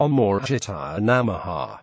Amorjitaya Namaha.